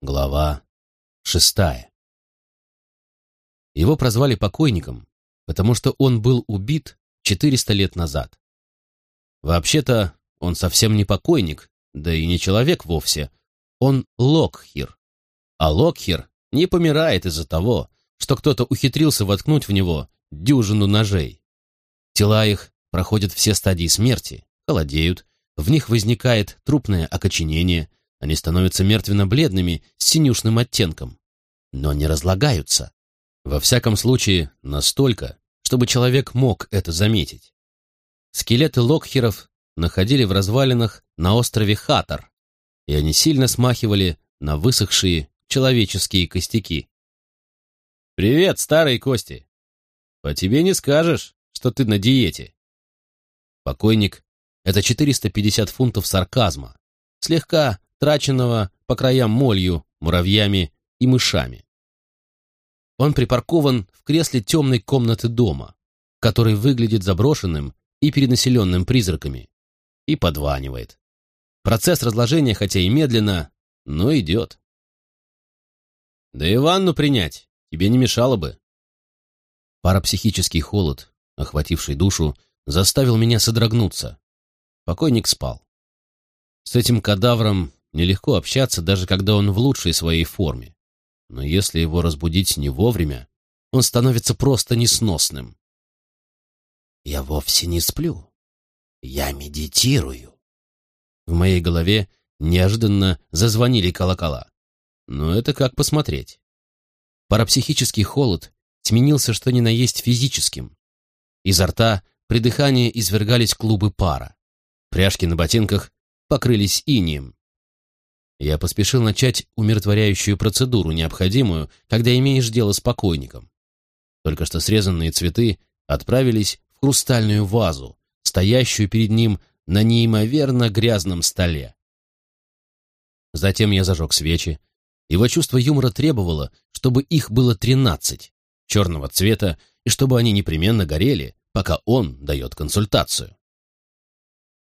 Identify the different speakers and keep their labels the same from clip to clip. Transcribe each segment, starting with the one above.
Speaker 1: Глава шестая. Его прозвали покойником, потому что он был убит 400 лет назад. Вообще-то он совсем не покойник, да и не человек вовсе. Он Локхир. А Локхир не помирает из-за того, что кто-то ухитрился воткнуть в него дюжину ножей. Тела их проходят все стадии смерти, холодеют, в них возникает трупное окоченение, они становятся мертвенно-бледными с синюшным оттенком, но не разлагаются. Во всяком случае, настолько, чтобы человек мог это заметить. Скелеты локхеров находили в развалинах на острове Хатар, и они сильно смахивали на высохшие человеческие костяки. «Привет, старые кости! По тебе не скажешь, что ты на диете!» Покойник — это 450 фунтов сарказма, слегка траченного по краям молью, муравьями и мышами. Он припаркован в кресле темной комнаты дома, который выглядит заброшенным и перенаселенным призраками, и подванивает. Процесс разложения, хотя и медленно, но идет. Да и ванну принять тебе не мешало бы. Парапсихический холод, охвативший душу, заставил меня содрогнуться. Покойник спал. С этим кадавром Нелегко общаться, даже когда он в лучшей своей форме. Но если его разбудить не вовремя, он становится просто несносным.
Speaker 2: «Я вовсе не сплю. Я медитирую».
Speaker 1: В моей голове неожиданно зазвонили колокола. Но это как посмотреть. Парапсихический холод сменился что ни на есть физическим. Изо рта при дыхании извергались клубы пара. Пряжки на ботинках покрылись инием. Я поспешил начать умиротворяющую процедуру, необходимую, когда имеешь дело с покойником. Только что срезанные цветы отправились в хрустальную вазу, стоящую перед ним на неимоверно грязном столе. Затем я зажег свечи. Его чувство юмора требовало, чтобы их было тринадцать, черного цвета, и чтобы они непременно горели, пока он дает консультацию.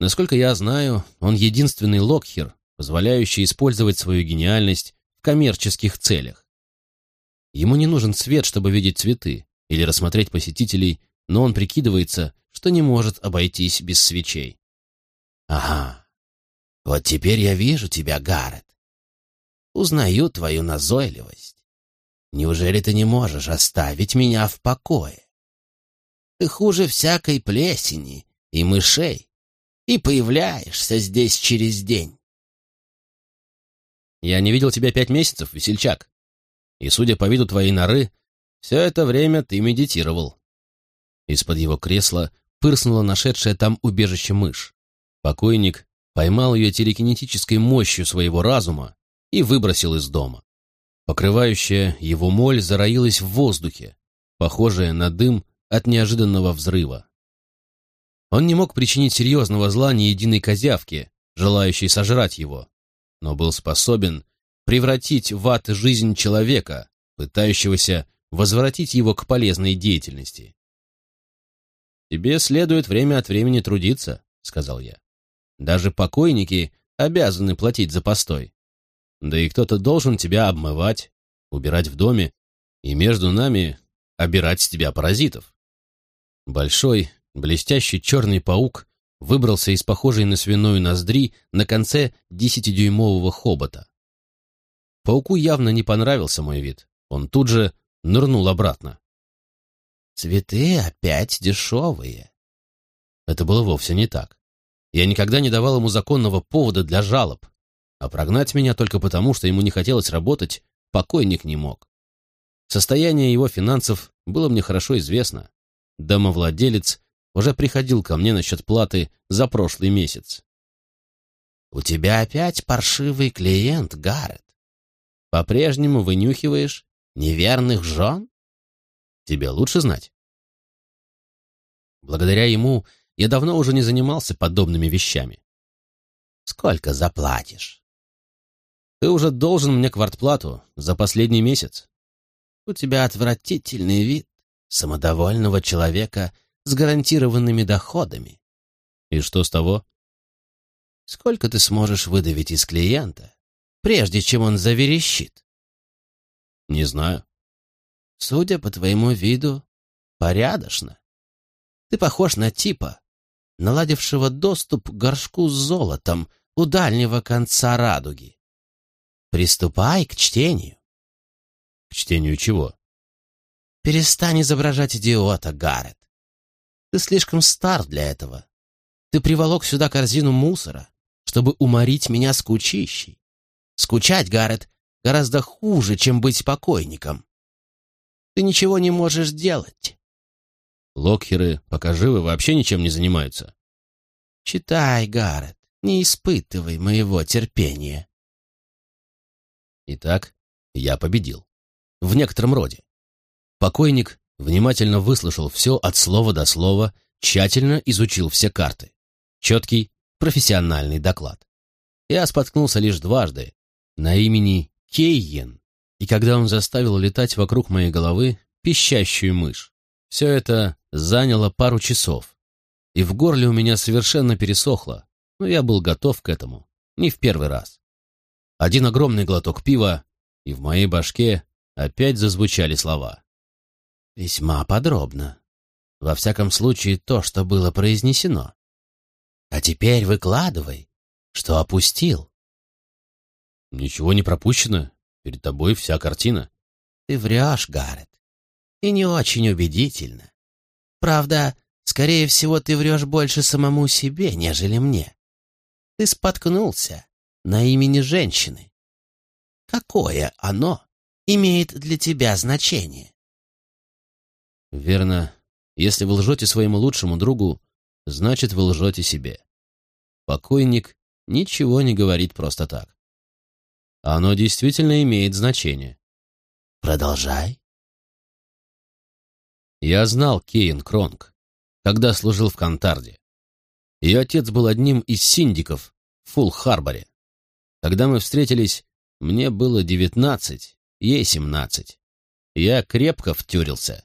Speaker 1: Насколько я знаю, он единственный локхер, позволяющий использовать свою гениальность в коммерческих целях. Ему не нужен свет, чтобы видеть цветы или рассмотреть посетителей, но он прикидывается, что не может обойтись без свечей.
Speaker 2: «Ага, вот теперь я вижу тебя, Гаррет. Узнаю твою назойливость. Неужели ты не можешь оставить меня в покое? Ты хуже всякой плесени и мышей, и появляешься здесь через день.
Speaker 1: Я не видел тебя пять месяцев, весельчак. И, судя по виду твоей норы, все это время ты медитировал. Из-под его кресла пырснула нашедшая там убежище мышь. Покойник поймал ее телекинетической мощью своего разума и выбросил из дома. Покрывающая его моль зароилась в воздухе, похожая на дым от неожиданного взрыва. Он не мог причинить серьезного зла ни единой козявке, желающей сожрать его, но был способен превратить в ад жизнь человека, пытающегося возвратить его к полезной деятельности. «Тебе следует время от времени трудиться», — сказал я. «Даже покойники обязаны платить за постой. Да и кто-то должен тебя обмывать, убирать в доме и между нами обирать с тебя паразитов». Большой, блестящий черный паук выбрался из похожей на свиную ноздри на конце десятидюймового хобота. Пауку явно не понравился мой вид. Он тут же нырнул обратно.
Speaker 2: «Цветы опять дешевые».
Speaker 1: Это было вовсе не так. Я никогда не давал ему законного повода для жалоб, а прогнать меня только потому, что ему не хотелось работать, покойник не мог. Состояние его финансов было мне хорошо известно. Домовладелец уже приходил ко мне насчет платы за прошлый месяц.
Speaker 2: «У тебя опять паршивый клиент, Гаррет.
Speaker 1: По-прежнему вынюхиваешь неверных жен? Тебе лучше знать». Благодаря ему я давно уже не занимался подобными вещами.
Speaker 2: «Сколько заплатишь?»
Speaker 1: «Ты уже должен мне квартплату за последний месяц».
Speaker 2: «У тебя отвратительный вид самодовольного человека с гарантированными доходами.
Speaker 1: И что с того?
Speaker 2: Сколько ты сможешь выдавить из клиента, прежде чем он заверещит?
Speaker 1: Не знаю.
Speaker 2: Судя по твоему виду, порядочно. Ты похож на типа, наладившего доступ к горшку с золотом у дальнего конца радуги. Приступай к чтению.
Speaker 1: К чтению чего?
Speaker 2: Перестань изображать идиота, Гаррет. Ты слишком стар для этого. Ты приволок сюда корзину мусора, чтобы уморить меня скучищей. Скучать, Гаррет, гораздо хуже, чем быть покойником. Ты ничего не можешь делать.
Speaker 1: Локхеры, пока живы, вообще ничем не занимаются.
Speaker 2: Читай, Гаррет, не испытывай моего терпения.
Speaker 1: Итак, я победил. В некотором роде. Покойник внимательно выслушал все от слова до слова, тщательно изучил все карты. Четкий, профессиональный доклад. Я споткнулся лишь дважды на имени Кейен, и когда он заставил летать вокруг моей головы пищащую мышь. Все это заняло пару часов, и в горле у меня совершенно пересохло, но я был готов к этому, не в первый раз. Один огромный глоток пива, и в моей башке опять зазвучали слова.
Speaker 2: Весьма подробно. Во всяком случае, то, что было произнесено. А теперь выкладывай, что опустил.
Speaker 1: Ничего не пропущено. Перед тобой вся картина.
Speaker 2: Ты врешь, Гаррет. И не очень убедительно. Правда, скорее всего, ты врешь больше самому себе, нежели мне. Ты споткнулся на имени женщины. Какое оно имеет для тебя значение?
Speaker 1: Верно. Если вы лжете своему лучшему другу, значит, вы лжете себе. Покойник ничего не говорит просто так. Оно действительно имеет значение.
Speaker 2: Продолжай.
Speaker 1: Я знал Кейн Кронг, когда служил в Кантарде. Ее отец был одним из синдиков в Фулл-Харборе. Когда мы встретились, мне было девятнадцать, ей семнадцать. Я крепко втюрился.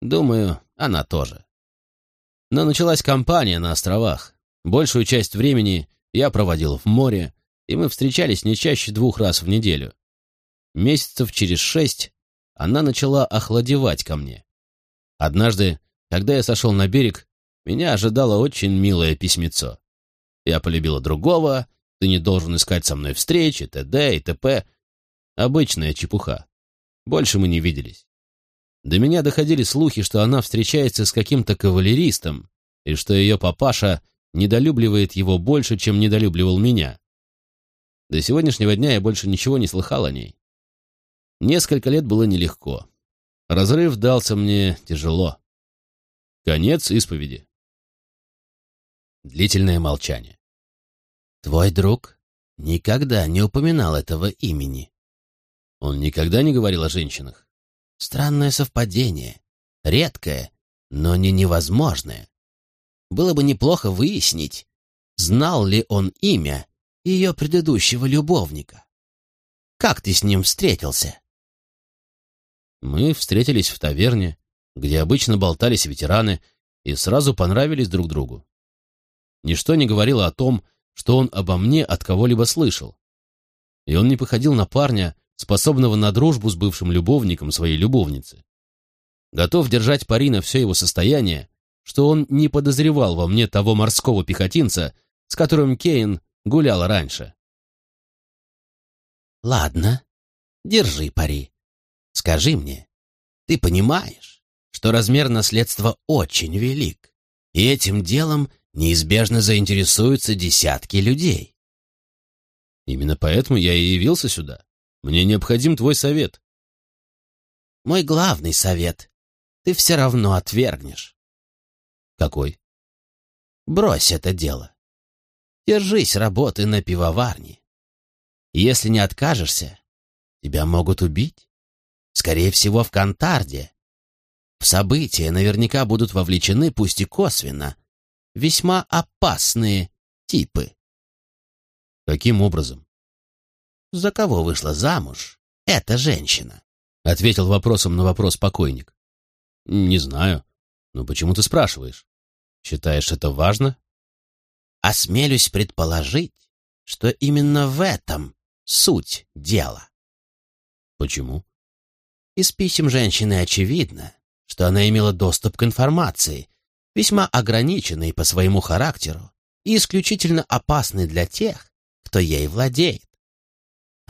Speaker 1: Думаю, она тоже. Но началась кампания на островах. Большую часть времени я проводил в море, и мы встречались не чаще двух раз в неделю. Месяцев через шесть она начала охладевать ко мне. Однажды, когда я сошел на берег, меня ожидало очень милое письмецо. Я полюбила другого, ты не должен искать со мной встречи, т.д. и т.п. Обычная чепуха. Больше мы не виделись. До меня доходили слухи, что она встречается с каким-то кавалеристом, и что ее папаша недолюбливает его больше, чем недолюбливал меня. До сегодняшнего дня я больше ничего не слыхал о ней. Несколько лет было нелегко. Разрыв дался мне тяжело. Конец исповеди. Длительное молчание.
Speaker 2: Твой друг никогда не упоминал этого имени.
Speaker 1: Он никогда не говорил о женщинах.
Speaker 2: Странное совпадение. Редкое, но не невозможное. Было бы неплохо выяснить, знал ли он имя ее предыдущего любовника. Как ты с ним встретился?
Speaker 1: Мы встретились в таверне, где обычно болтались ветераны, и сразу понравились друг другу. Ничто не говорило о том, что он обо мне от кого-либо слышал. И он не походил на парня, способного на дружбу с бывшим любовником своей любовницы. Готов держать пари на все его состояние, что он не подозревал во мне того морского пехотинца, с которым Кейн гулял раньше.
Speaker 2: «Ладно, держи пари. Скажи мне, ты понимаешь, что размер наследства очень велик, и этим делом неизбежно заинтересуются десятки людей?»
Speaker 1: «Именно поэтому я и явился сюда. Мне необходим твой совет».
Speaker 2: «Мой главный совет ты все равно отвергнешь.
Speaker 1: Какой?
Speaker 2: Брось это дело. Держись работы на пивоварне. Если не откажешься, тебя могут убить. Скорее всего, в Кантарде. В события наверняка будут вовлечены, пусть и косвенно, весьма опасные типы.
Speaker 1: Каким образом?
Speaker 2: За кого вышла замуж эта женщина?
Speaker 1: Ответил вопросом на вопрос покойник. Не знаю. Но почему ты спрашиваешь? Считаешь это важно?
Speaker 2: Осмелюсь предположить, что именно в этом суть дела.
Speaker 1: Почему?
Speaker 2: Из писем женщины очевидно, что она имела доступ к информации, весьма ограниченной по своему характеру и исключительно опасной для тех, кто ей владеет.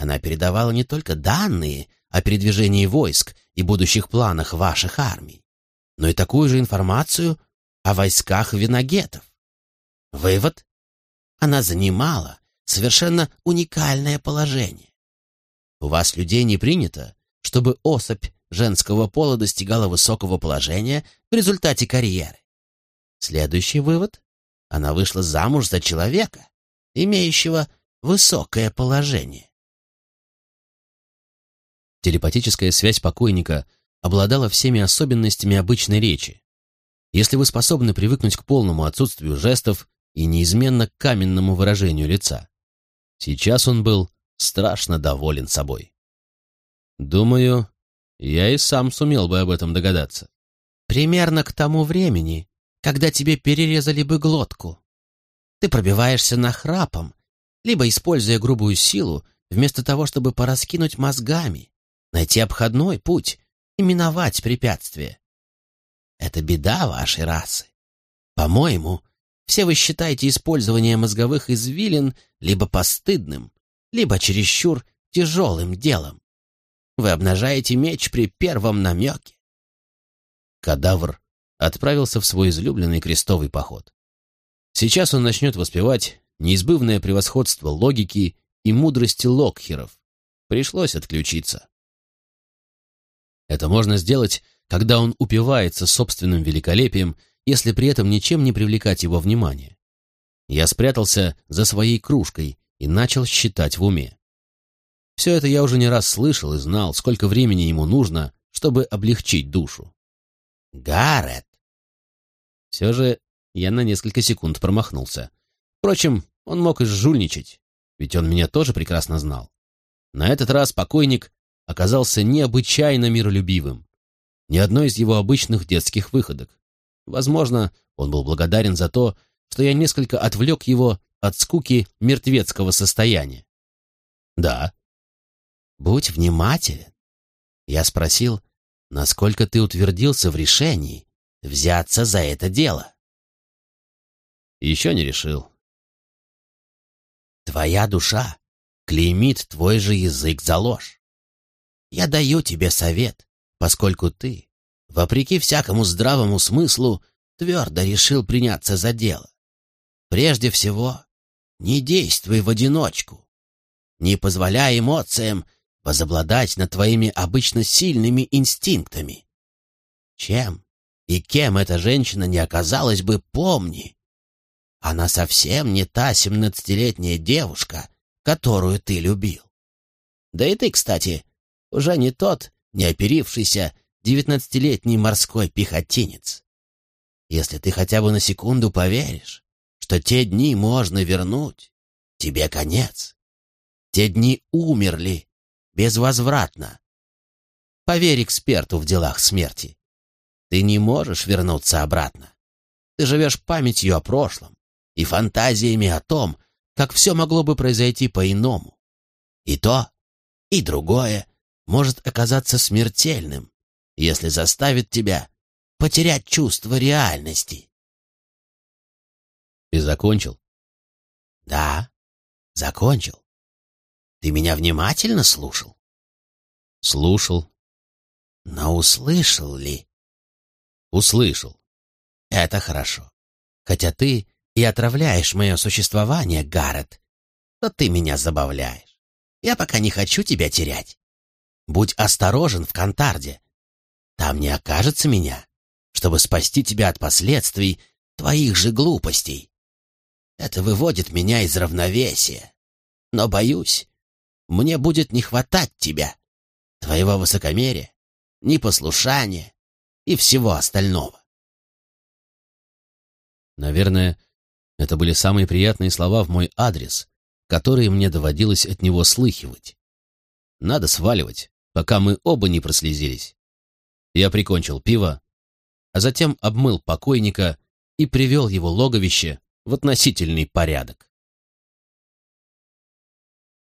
Speaker 2: Она передавала не только данные о передвижении войск и будущих планах ваших армий, но и такую же информацию о войсках виногетов. Вывод? Она занимала совершенно уникальное положение. У вас, людей, не принято, чтобы особь женского пола достигала высокого положения в результате карьеры. Следующий вывод. Она вышла замуж за человека, имеющего высокое положение.
Speaker 1: Телепатическая связь покойника обладала всеми особенностями обычной речи. Если вы способны привыкнуть к полному отсутствию жестов и неизменно каменному выражению лица. Сейчас он был страшно доволен собой. Думаю, я и сам сумел бы об этом догадаться.
Speaker 2: Примерно к тому времени, когда тебе перерезали бы глотку. Ты пробиваешься нахрапом, либо используя грубую силу, вместо того, чтобы пораскинуть мозгами, найти обходной путь и миновать препятствия. Это беда вашей расы. По-моему, все вы считаете использование мозговых извилин либо постыдным, либо чересчур тяжелым делом. Вы обнажаете меч при первом намеке.
Speaker 1: Кадавр отправился в свой излюбленный крестовый поход. Сейчас он начнет воспевать неизбывное превосходство логики и мудрости локхеров. Пришлось отключиться. Это можно сделать, когда он упивается собственным великолепием, если при этом ничем не привлекать его внимание. Я спрятался за своей кружкой и начал считать в уме. Все это я уже не раз слышал и знал, сколько времени ему нужно, чтобы облегчить душу.
Speaker 2: Гаррет!
Speaker 1: Все же я на несколько секунд промахнулся. Впрочем, он мог и жульничать, ведь он меня тоже прекрасно знал. На этот раз покойник оказался необычайно миролюбивым. Ни одной из его обычных детских выходок. Возможно, он был благодарен за то, что я несколько отвлек его от скуки мертвецкого состояния. Да,
Speaker 2: Будь внимателен. Я спросил, насколько ты утвердился в решении взяться за это дело.
Speaker 1: Еще не решил.
Speaker 2: Твоя душа клеймит твой же язык за ложь. Я даю тебе совет, поскольку ты, вопреки всякому здравому смыслу, твердо решил приняться за дело. Прежде всего, не действуй в одиночку. Не позволяй эмоциям возобладать над твоими обычно сильными инстинктами. Чем и кем эта женщина не оказалась бы, помни. Она совсем не та семнадцатилетняя девушка, которую ты любил. Да и ты, кстати, уже не тот неоперившийся девятнадцатилетний морской пехотинец. Если ты хотя бы на секунду поверишь, что те дни можно вернуть, тебе конец. Те дни умерли, безвозвратно. Поверь эксперту в делах смерти. Ты не можешь вернуться обратно. Ты живешь памятью о прошлом и фантазиями о том, как все могло бы произойти по-иному. И то, и другое может оказаться смертельным, если заставит тебя потерять чувство реальности.
Speaker 1: Ты закончил?
Speaker 2: Да, закончил. Ты меня внимательно слушал?
Speaker 1: Слушал.
Speaker 2: Но услышал ли?
Speaker 1: Услышал.
Speaker 2: Это хорошо. Хотя ты и отравляешь мое существование, Гаррет, то ты меня забавляешь. Я пока не хочу тебя терять. Будь осторожен в Кантарде. Там не окажется меня, чтобы спасти тебя от последствий твоих же глупостей. Это выводит меня из равновесия. Но, боюсь, мне будет не хватать тебя, твоего высокомерия, непослушания и всего остального.
Speaker 1: Наверное, это были самые приятные слова в мой адрес, которые мне доводилось от него слыхивать. Надо сваливать, пока мы оба не прослезились. Я прикончил пиво, а затем обмыл покойника и привел его логовище в относительный порядок.